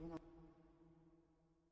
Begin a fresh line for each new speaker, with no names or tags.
누나.